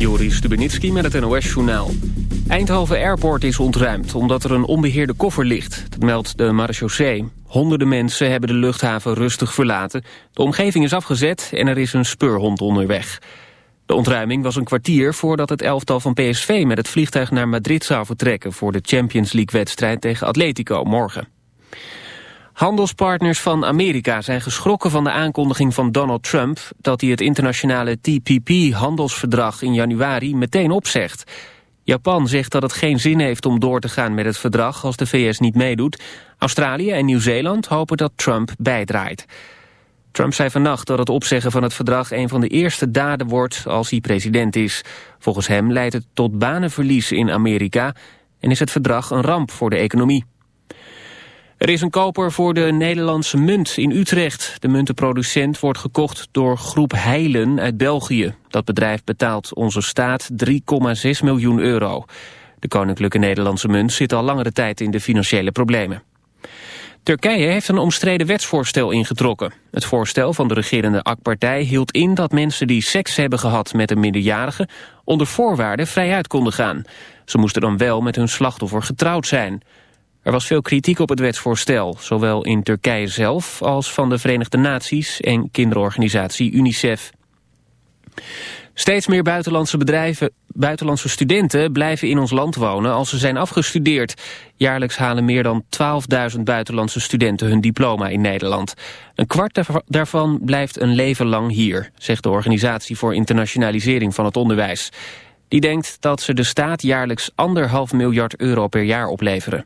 Joris Stubenitski met het NOS-journaal. Eindhoven Airport is ontruimd omdat er een onbeheerde koffer ligt. Dat meldt de marechaussee. Honderden mensen hebben de luchthaven rustig verlaten. De omgeving is afgezet en er is een speurhond onderweg. De ontruiming was een kwartier voordat het elftal van PSV... met het vliegtuig naar Madrid zou vertrekken... voor de Champions League-wedstrijd tegen Atletico morgen. Handelspartners van Amerika zijn geschrokken van de aankondiging van Donald Trump... dat hij het internationale TPP-handelsverdrag in januari meteen opzegt. Japan zegt dat het geen zin heeft om door te gaan met het verdrag als de VS niet meedoet. Australië en Nieuw-Zeeland hopen dat Trump bijdraait. Trump zei vannacht dat het opzeggen van het verdrag een van de eerste daden wordt als hij president is. Volgens hem leidt het tot banenverlies in Amerika en is het verdrag een ramp voor de economie. Er is een koper voor de Nederlandse munt in Utrecht. De muntenproducent wordt gekocht door Groep Heilen uit België. Dat bedrijf betaalt onze staat 3,6 miljoen euro. De Koninklijke Nederlandse munt zit al langere tijd in de financiële problemen. Turkije heeft een omstreden wetsvoorstel ingetrokken. Het voorstel van de regerende AK-partij hield in dat mensen die seks hebben gehad met een minderjarige onder voorwaarden vrijuit konden gaan. Ze moesten dan wel met hun slachtoffer getrouwd zijn. Er was veel kritiek op het wetsvoorstel, zowel in Turkije zelf als van de Verenigde Naties en kinderorganisatie UNICEF. Steeds meer buitenlandse bedrijven, buitenlandse studenten blijven in ons land wonen als ze zijn afgestudeerd. Jaarlijks halen meer dan 12.000 buitenlandse studenten hun diploma in Nederland. Een kwart daarvan blijft een leven lang hier, zegt de Organisatie voor Internationalisering van het Onderwijs. Die denkt dat ze de staat jaarlijks anderhalf miljard euro per jaar opleveren.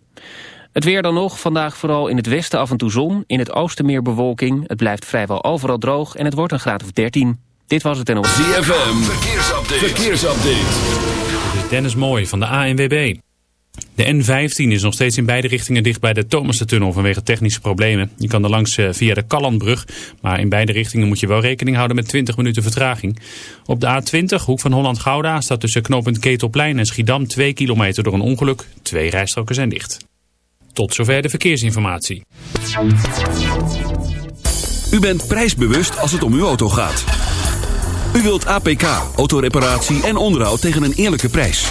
Het weer dan nog, vandaag vooral in het westen af en toe zon, in het oosten meer bewolking. Het blijft vrijwel overal droog en het wordt een graad of 13. Dit was het en op ZFM, verkeersupdate. verkeersupdate. Dit is Dennis Mooi van de ANWB. De N15 is nog steeds in beide richtingen dicht bij de Thomassen-tunnel vanwege technische problemen. Je kan er langs eh, via de Kallandbrug, maar in beide richtingen moet je wel rekening houden met 20 minuten vertraging. Op de A20, hoek van Holland-Gouda, staat tussen knooppunt Ketelplein en Schiedam 2 kilometer door een ongeluk. Twee rijstroken zijn dicht. Tot zover de verkeersinformatie. U bent prijsbewust als het om uw auto gaat. U wilt APK, autoreparatie en onderhoud tegen een eerlijke prijs.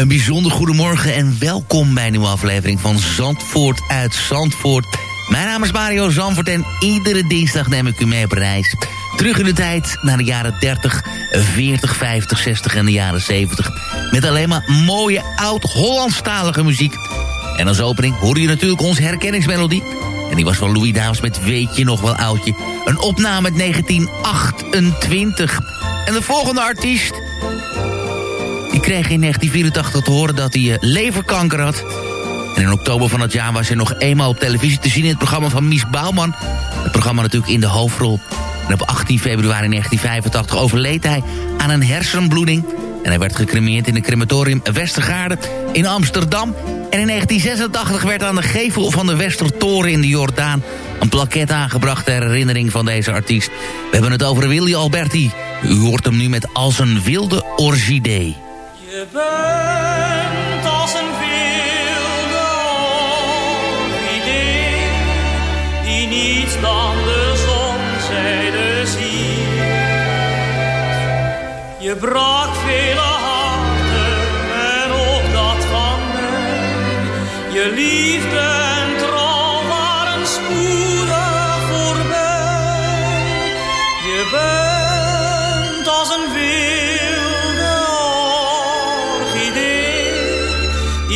Een bijzonder goedemorgen en welkom bij een nieuwe aflevering van Zandvoort uit Zandvoort. Mijn naam is Mario Zandvoort en iedere dinsdag neem ik u mee op reis. Terug in de tijd naar de jaren 30, 40, 50, 60 en de jaren 70. Met alleen maar mooie oud-Hollandstalige muziek. En als opening hoorde je natuurlijk onze herkenningsmelodie. En die was van Louis Davis met Weet je nog wel oudje. Een opname uit 1928. En de volgende artiest kreeg in 1984 te horen dat hij eh, leverkanker had. En in oktober van dat jaar was hij nog eenmaal op televisie te zien... in het programma van Mies Bouwman. Het programma natuurlijk in de hoofdrol. En op 18 februari 1985 overleed hij aan een hersenbloeding. En hij werd gecremeerd in het crematorium Westergaarde in Amsterdam. En in 1986 werd aan de gevel van de Westertoren in de Jordaan... een plaket aangebracht ter herinnering van deze artiest. We hebben het over Willy Alberti. U hoort hem nu met Als een wilde orchidee. Je bent als een wilde orchidee die niets dan de zonzijde ziet. Je brak vele harten en ook dat van mij. Je liefde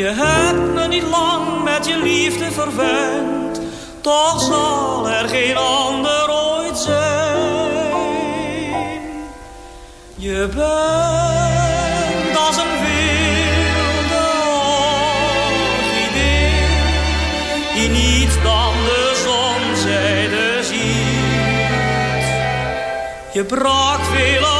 Je hebt me niet lang met je liefde verwend, toch zal er geen ander ooit zijn. Je bent als een wilde idee die niets dan de zonzijde ziet. Je brak veel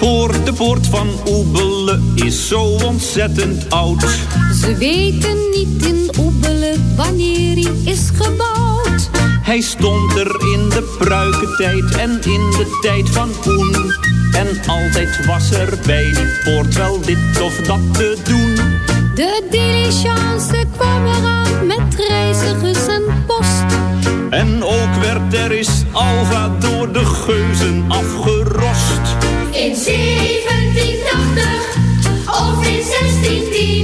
poort, de poort van Oebelen is zo ontzettend oud. Ze weten niet in Oebelen wanneer hij is gebouwd. Hij stond er in de pruikentijd en in de tijd van Poen. En altijd was er bij die poort wel dit of dat te doen. De diligence kwam eraan met reizigers en. En ook werd er is Alva door de geuzen afgerost. In 1780 of in 1610.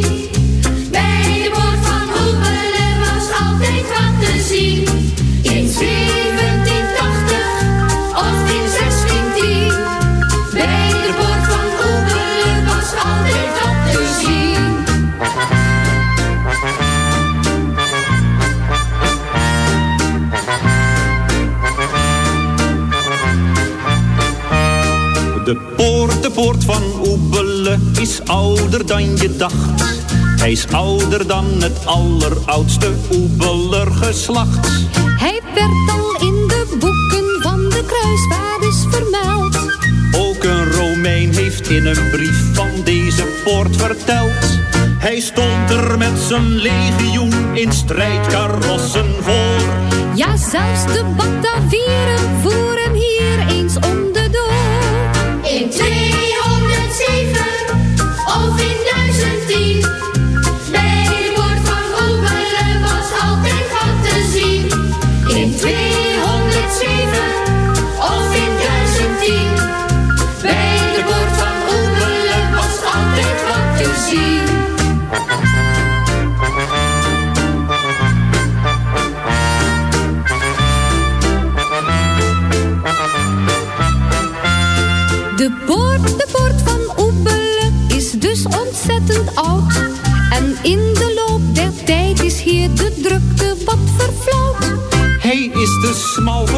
Poort, de poort van Oebelen is ouder dan je dacht. Hij is ouder dan het alleroudste Oebeler geslacht. Hij werd al in de boeken van de kruisvaarders vermeld. Ook een Romein heeft in een brief van deze poort verteld. Hij stond er met zijn legioen in strijdkarossen voor. Ja, zelfs de Batavieren voeren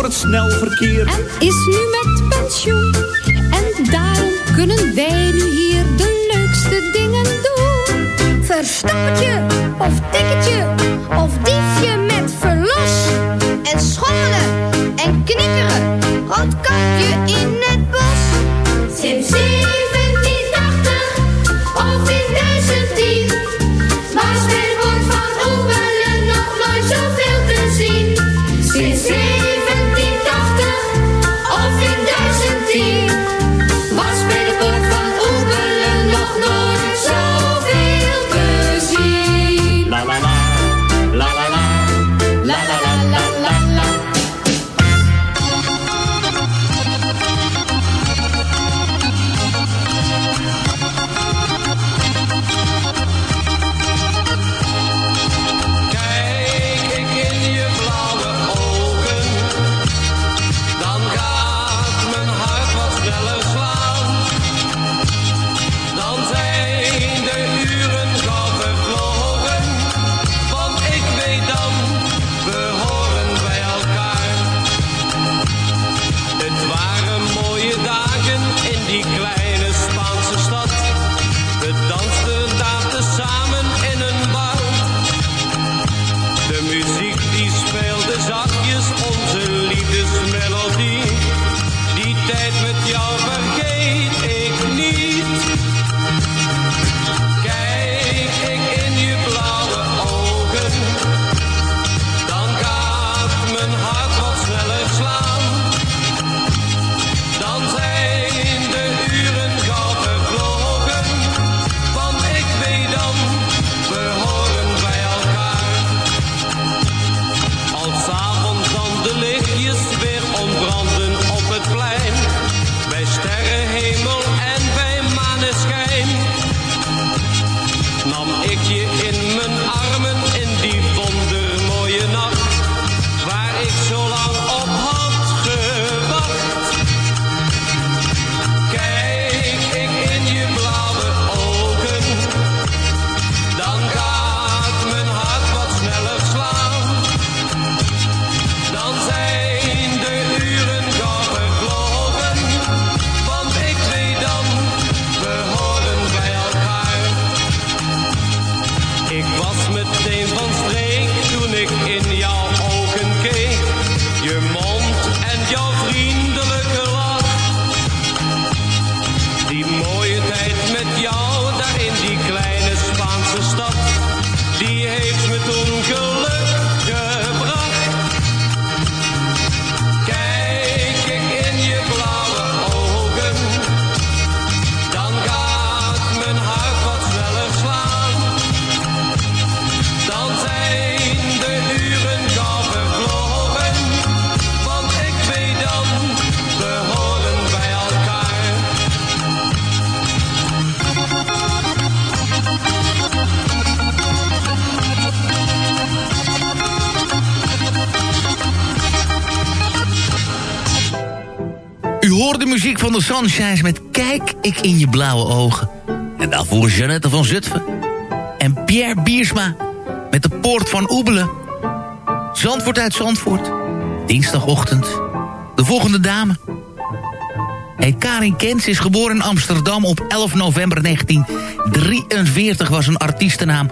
het snelverkeer. En is nu met pensioen. En daarom kunnen wij nu hier de leukste dingen doen. Verstappertje of tikketje of diefje met verlos. En schommelen en knikkeren, roodkapje in muziek van de Sunshines met Kijk ik in je blauwe ogen. En daarvoor Jeannette van Zutphen. En Pierre Biersma met de Poort van Oebelen. Zandvoort uit Zandvoort. Dinsdagochtend. De volgende dame. Hey, Karin Kens is geboren in Amsterdam op 11 november 1943... was een artiestennaam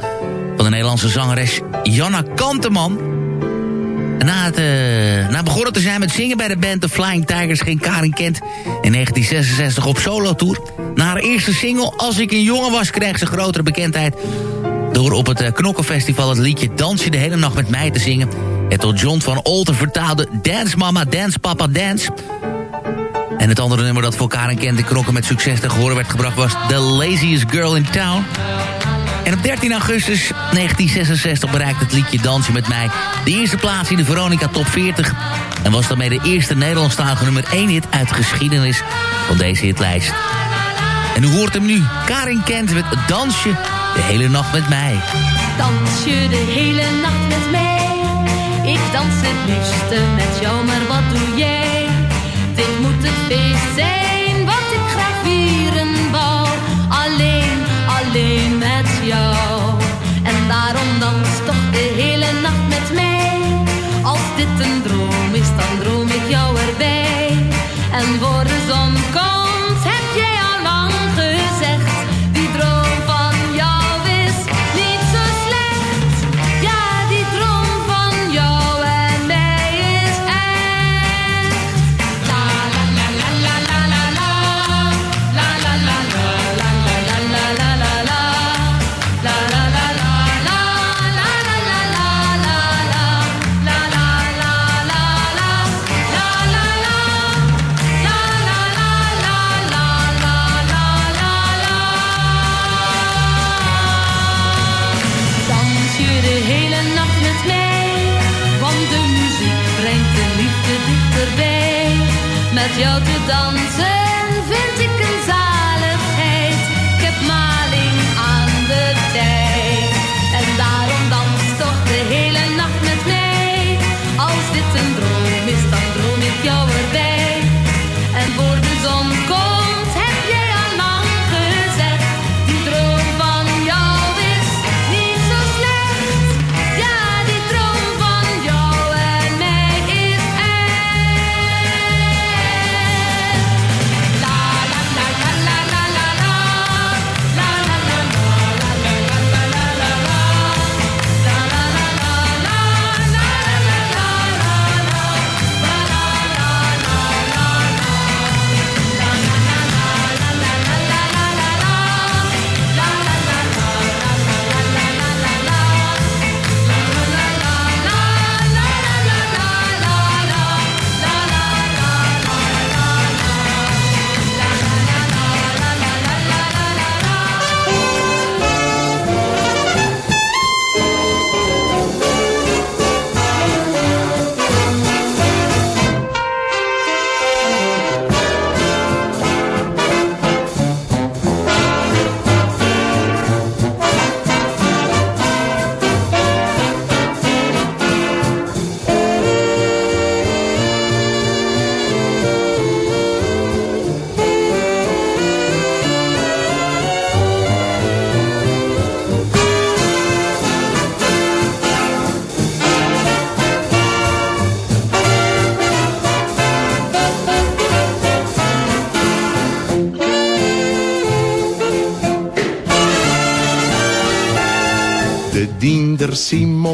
van de Nederlandse zangeres Janna Kanteman. Na, het, eh, na begonnen te zijn met zingen bij de band The Flying Tigers... ging Karin Kent in 1966 op solo-tour. Na haar eerste single Als ik een jongen was... kreeg ze grotere bekendheid... door op het eh, Knokkenfestival het liedje Dans je de hele nacht met mij te zingen... en tot John van Olten vertaalde Dance Mama, Dance Papa, Dance... En het andere nummer dat voor Karen Kent de knokken met succes te horen werd gebracht was The Laziest Girl in Town. En op 13 augustus 1966 bereikte het liedje Dansen met mij de eerste plaats in de Veronica Top 40. En was daarmee de eerste Nederlandstalige nummer 1 hit uit de geschiedenis van deze hitlijst. En u hoort hem nu, Karin Kent met Dansje de hele nacht met mij. Dans je de hele nacht met mij? Ik dans het liefste met jou, maar wat doe jij? Dit moet het feest zijn wat ik graag vieren wou. Alleen, alleen y'all.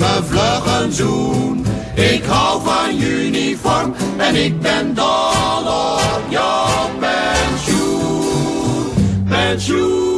me vlug een zoen. Ik hou van uniform en ik ben dol op jouw pensioen. Pensioen.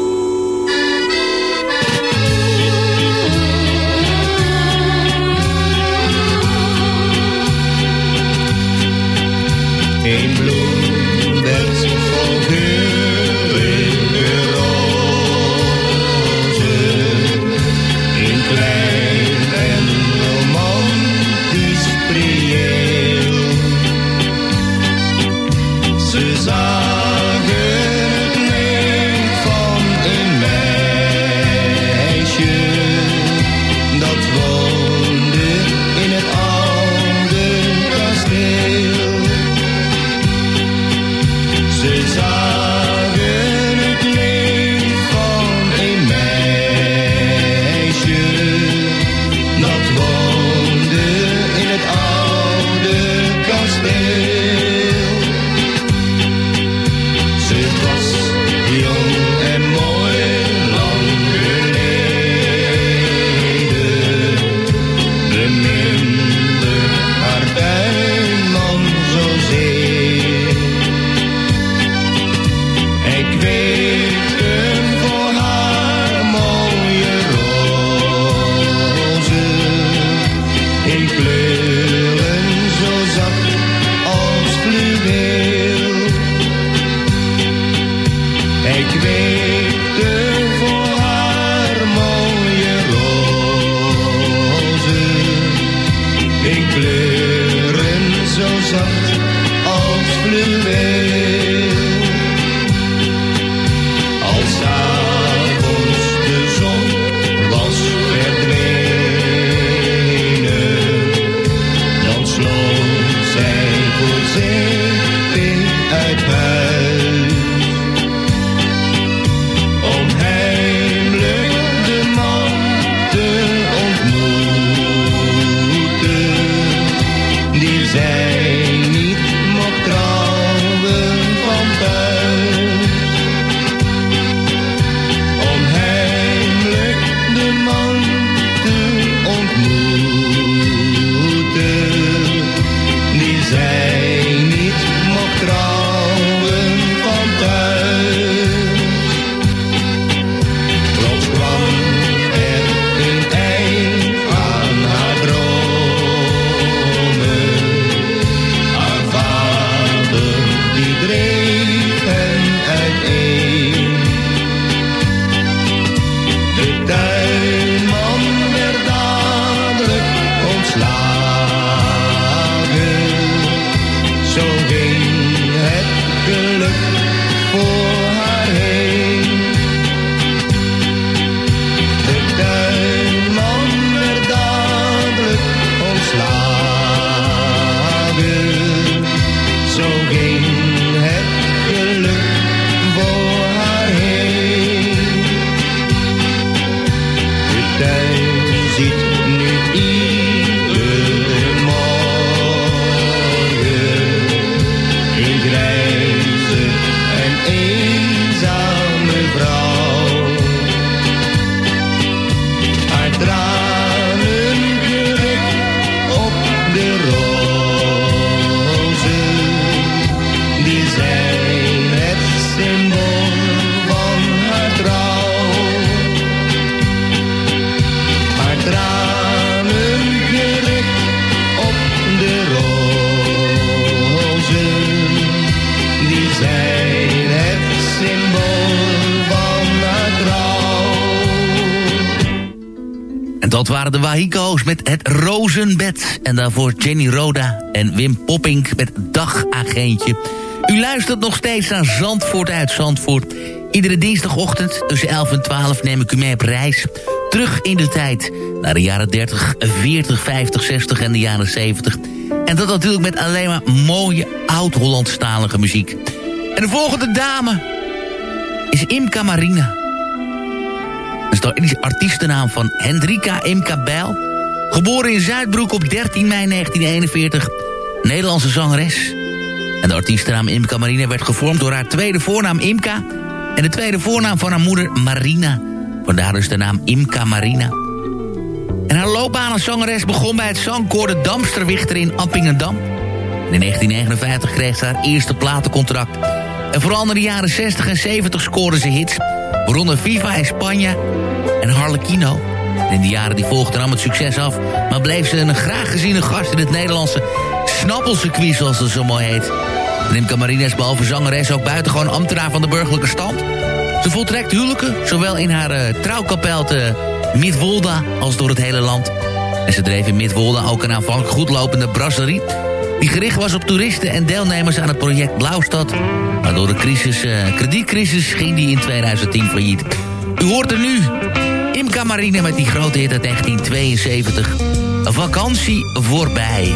En daarvoor Jenny Roda en Wim Poppink met Dagagentje. U luistert nog steeds naar Zandvoort uit Zandvoort. Iedere dinsdagochtend tussen 11 en 12 neem ik u mee op reis. Terug in de tijd naar de jaren 30, 40, 50, 60 en de jaren 70. En dat natuurlijk met alleen maar mooie oud-Hollandstalige muziek. En de volgende dame is Imka Marina. Dat is de artiestennaam van Hendrika Imka Bijl. Geboren in Zuidbroek op 13 mei 1941. Nederlandse zangeres. En de artiestennaam Imka Marina werd gevormd door haar tweede voornaam Imka... en de tweede voornaam van haar moeder Marina. Vandaar dus de naam Imka Marina. En haar loopbaan als zangeres begon bij het zangkoor de Damsterwichter in Appingedam. In 1959 kreeg ze haar eerste platencontract. En vooral in de jaren 60 en 70 scoorde ze hits... waaronder Viva España en Harlequino. In de jaren die volgden nam het succes af... maar bleef ze een graag geziene gast in het Nederlandse snappelcircuit... zoals het zo mooi heet. En Imka Marina is behalve zangeres ook buitengewoon ambtenaar van de burgerlijke stand. Ze voltrekt huwelijken, zowel in haar uh, trouwkapel te Midwolda als door het hele land. En ze dreef in Midwolda ook een aanvankelijk goedlopende brasserie... die gericht was op toeristen en deelnemers aan het project Blauwstad. Maar door de crisis, uh, kredietcrisis ging die in 2010 failliet. U hoort er nu Imka Marina met die grote hit uit 1972. Vakantie voorbij.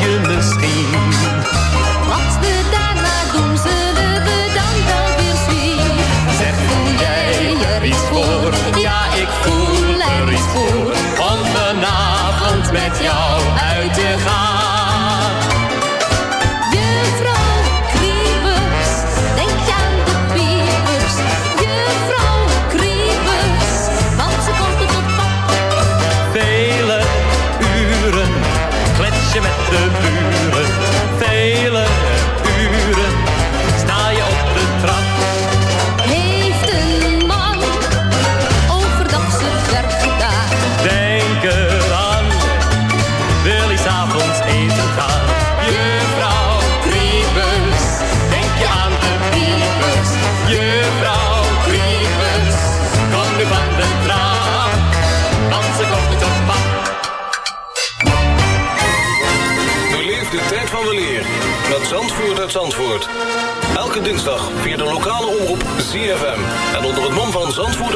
je misschien. Wat de daarna doen ze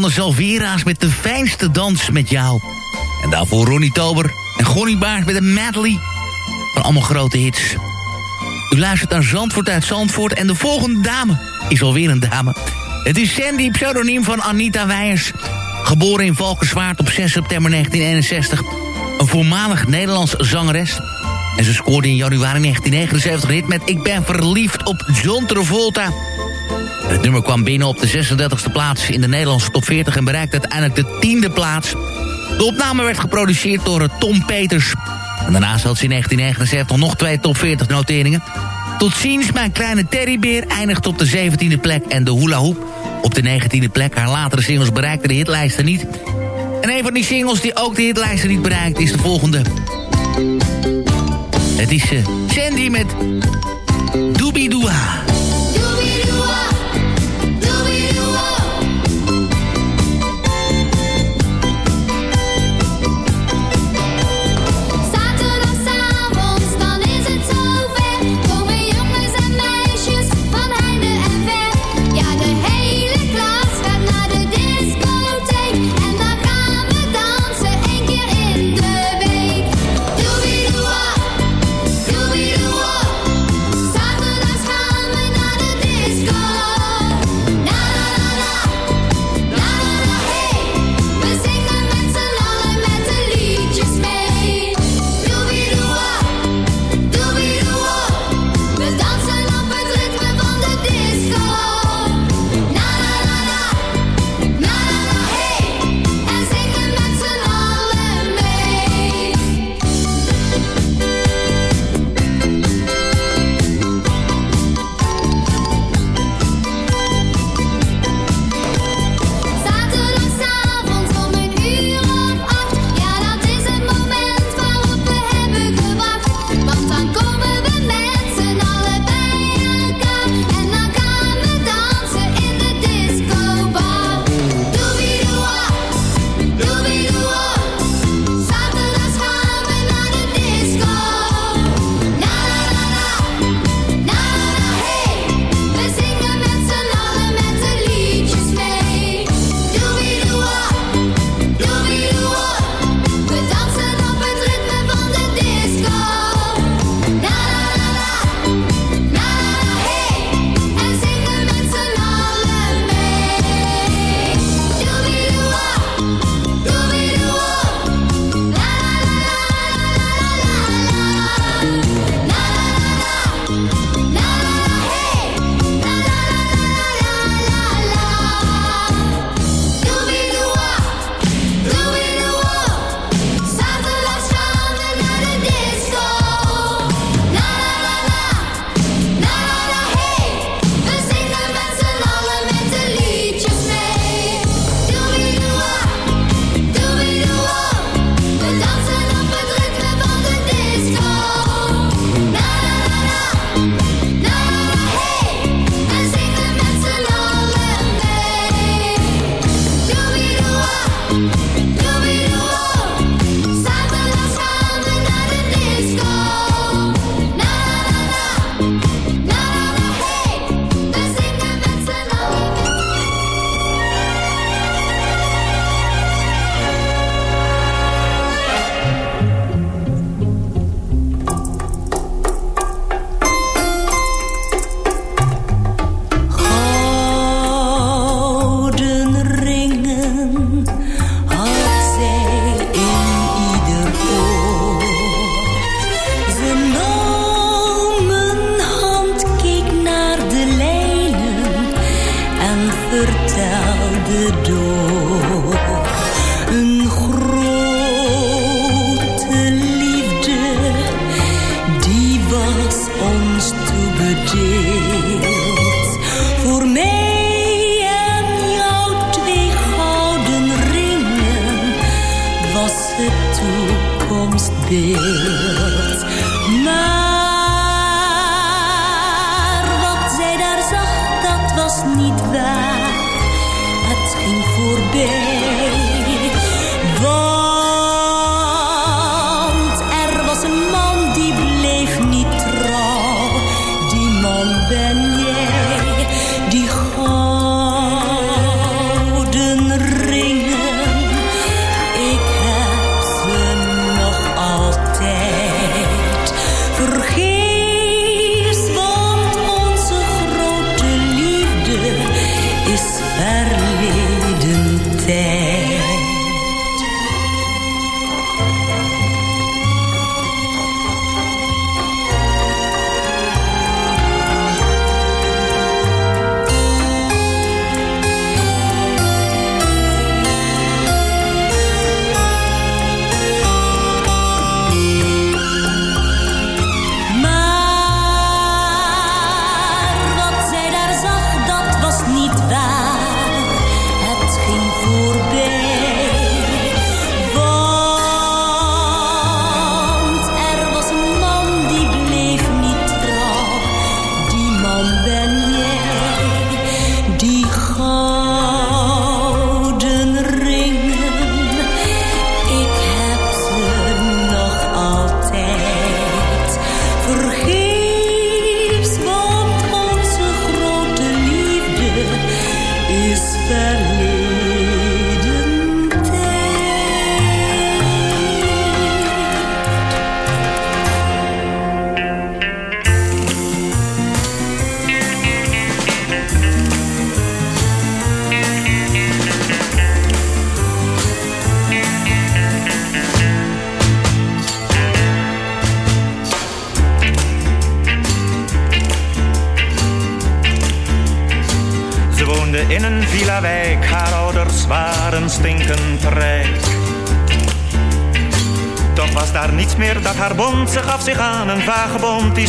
van de Salvera's met de fijnste dans met jou. En daarvoor Ronnie Tober en Gonnie Baars met een medley van allemaal grote hits. U luistert naar Zandvoort uit Zandvoort en de volgende dame is alweer een dame. Het is Sandy, pseudoniem van Anita Weijers. Geboren in Valkenswaard op 6 september 1961. Een voormalig Nederlands zangeres. En ze scoorde in januari 1979 een hit met Ik ben verliefd op John Travolta... Het nummer kwam binnen op de 36e plaats in de Nederlandse top 40... en bereikte uiteindelijk de tiende plaats. De opname werd geproduceerd door Tom Peters. En daarnaast had ze in 1979 nog twee top 40 noteringen. Tot ziens, mijn kleine teddybeer eindigt op de 17e plek... en de hula hoop op de 19e plek. Haar latere singles bereikten de hitlijsten niet. En een van die singles die ook de hitlijsten niet bereikt... is de volgende. Het is uh, Sandy met. Zaterdagavond,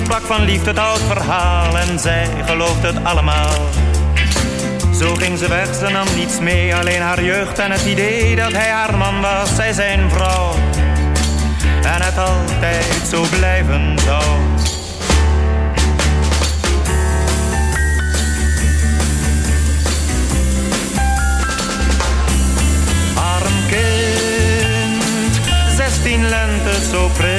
sprak van liefde, het oud verhaal. En zij geloofde het allemaal. Zo ging ze weg, ze nam niets mee. Alleen haar jeugd en het idee dat hij haar man was. Zij zijn vrouw. En het altijd zo blijven zou. Arm kind, zestien lente zo pril.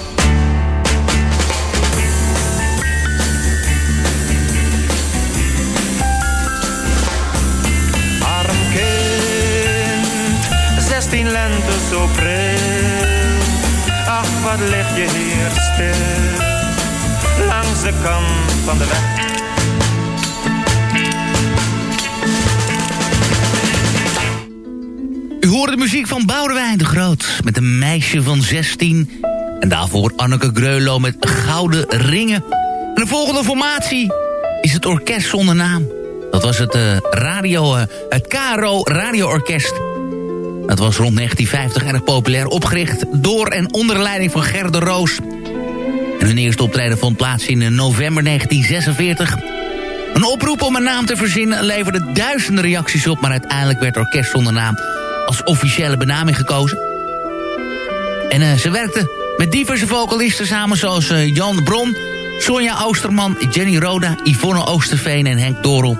Zestien lente zo pril. Ach, wat lig je hier stil, langs de kant van de weg. U hoorde de muziek van Boudewijn de Groot met een meisje van 16. En daarvoor Anneke Greulow met Gouden Ringen. En de volgende formatie is het Orkest Zonder Naam. Dat was het, eh, radio, eh, het KRO Radio Orkest. Dat was rond 1950 erg populair opgericht door en onder leiding van Ger de Roos. Hun eerste optreden vond plaats in eh, november 1946. Een oproep om een naam te verzinnen leverde duizenden reacties op... maar uiteindelijk werd Orkest Zonder Naam als officiële benaming gekozen. En eh, ze werkten met diverse vocalisten samen... zoals eh, Jan Bron, Sonja Oosterman, Jenny Roda, Yvonne Oosterveen en Henk Dorel.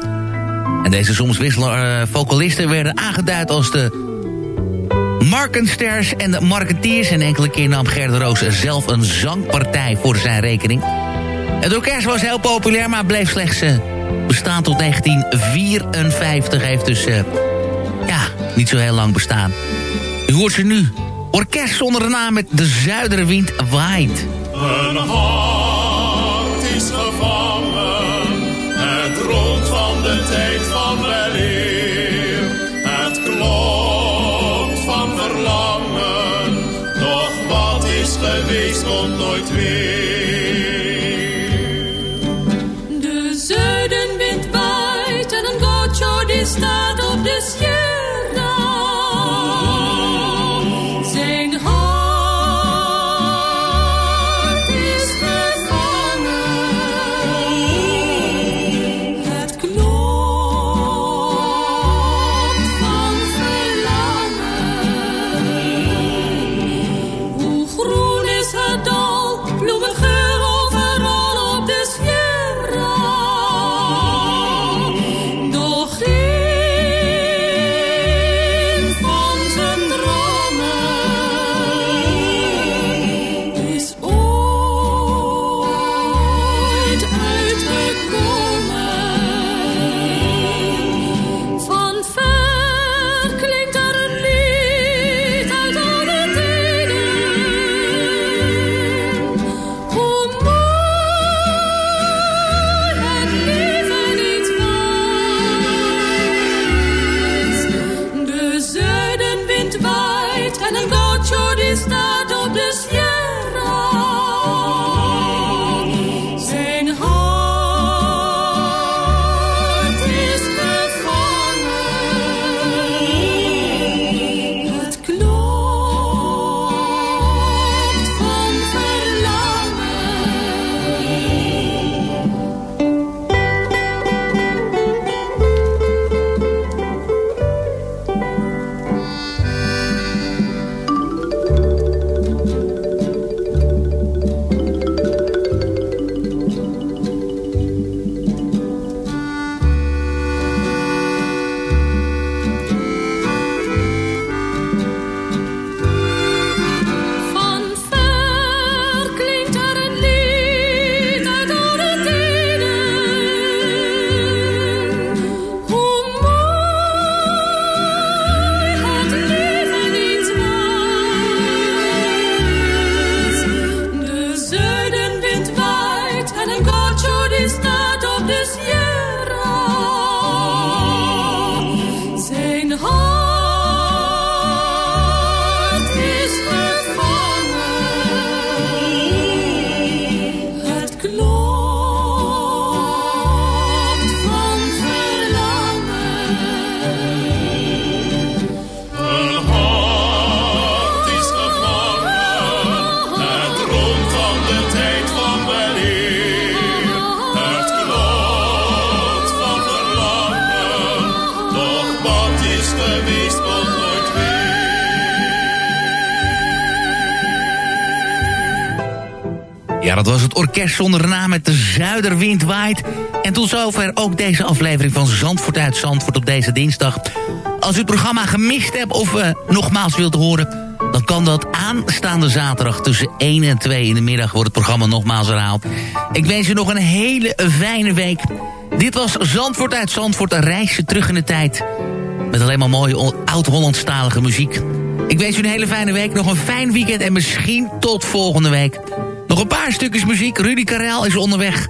En deze soms wisselende vocalisten werden aangeduid als de Markensters en de Marketeers. En enkele keer nam Gerd Roos zelf een zangpartij voor zijn rekening. Het orkest was heel populair, maar bleef slechts eh, bestaan tot 1954. Heeft dus eh, ja, niet zo heel lang bestaan. U hoort ze nu. Orkest zonder naam met De Zuiderwind waait. Een hart is gevangen, het droomt van de tijd van weleer. Is geweest komt nooit weer. Orkest zonder naam met de Zuiderwind waait. En tot zover ook deze aflevering van Zandvoort uit Zandvoort op deze dinsdag. Als u het programma gemist hebt of uh, nogmaals wilt horen... dan kan dat aanstaande zaterdag tussen 1 en 2 in de middag... wordt het programma nogmaals herhaald. Ik wens u nog een hele fijne week. Dit was Zandvoort uit Zandvoort, een reisje terug in de tijd. Met alleen maar mooie oud-Hollandstalige muziek. Ik wens u een hele fijne week, nog een fijn weekend... en misschien tot volgende week. Paar stukjes muziek. Rudy Karel is onderweg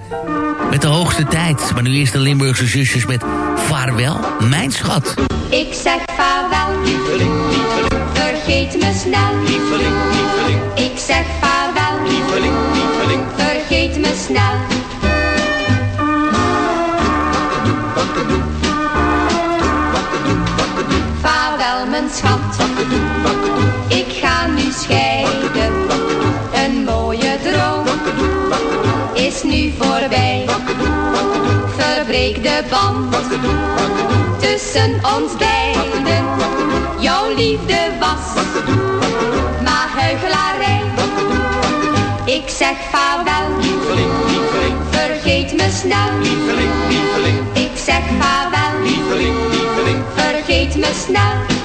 met de hoogste tijd. Maar nu eerst de Limburgse zusjes met Vaarwel, mijn schat. Ik zeg vaarwel, lieveling, lieveling. Vergeet me snel, lieveling, lieveling. Ik zeg vaarwel, lieveling, lieveling. Vergeet me snel. Nu voorbij. Verbreek de band tussen ons beiden. Jouw liefde was maar huichelarij. Ik zeg vaarwel. Vergeet me snel. Ik zeg vaarwel. Vergeet me snel.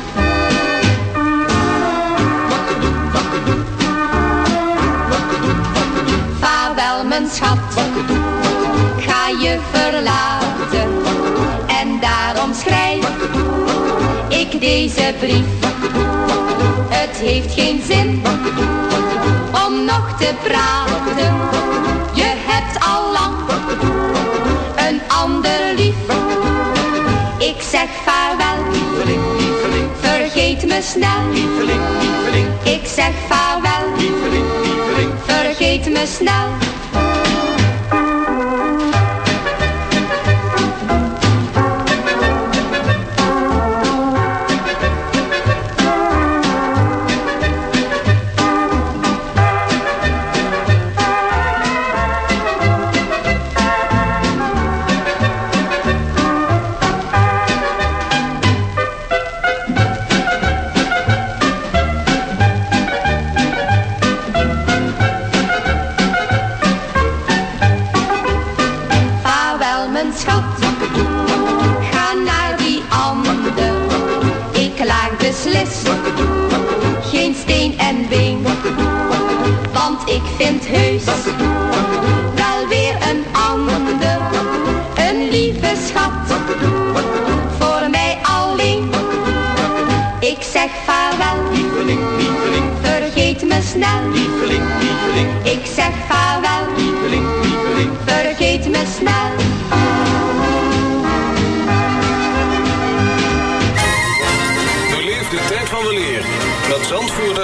Vaarwel, mijn schat. Je verlaten en daarom schrijf ik deze brief. Het heeft geen zin om nog te praten. Je hebt al lang een ander lief. Ik zeg vaarwel. Vergeet me snel. Ik zeg vaarwel, lieveling. Vergeet me snel. Vind heus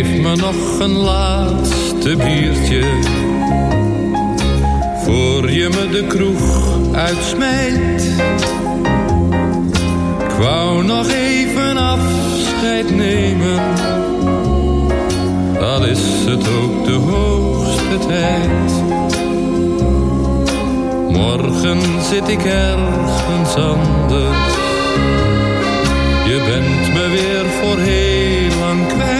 Geef me nog een laatste biertje. Voor je me de kroeg uitsmijt. Ik wou nog even afscheid nemen. Al is het ook de hoogste tijd. Morgen zit ik ergens anders. Je bent me weer voor heel lang kwijt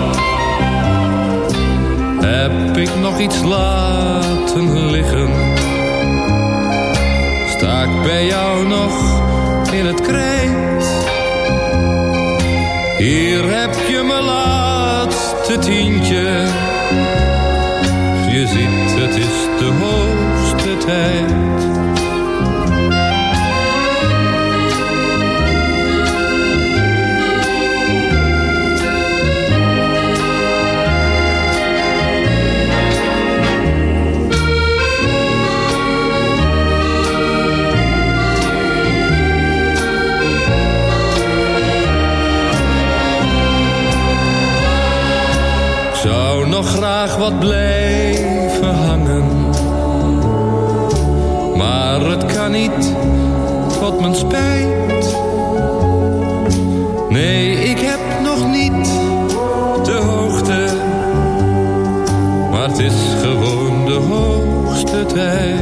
Heb ik nog iets laten liggen? Sta ik bij jou nog in het krijt? Hier heb je mijn laatste tientje. Je ziet, het is de hoogste tijd. Wat blijven hangen. Maar het kan niet, tot mijn spijt. Nee, ik heb nog niet de hoogte. Maar het is gewoon de hoogste tijd.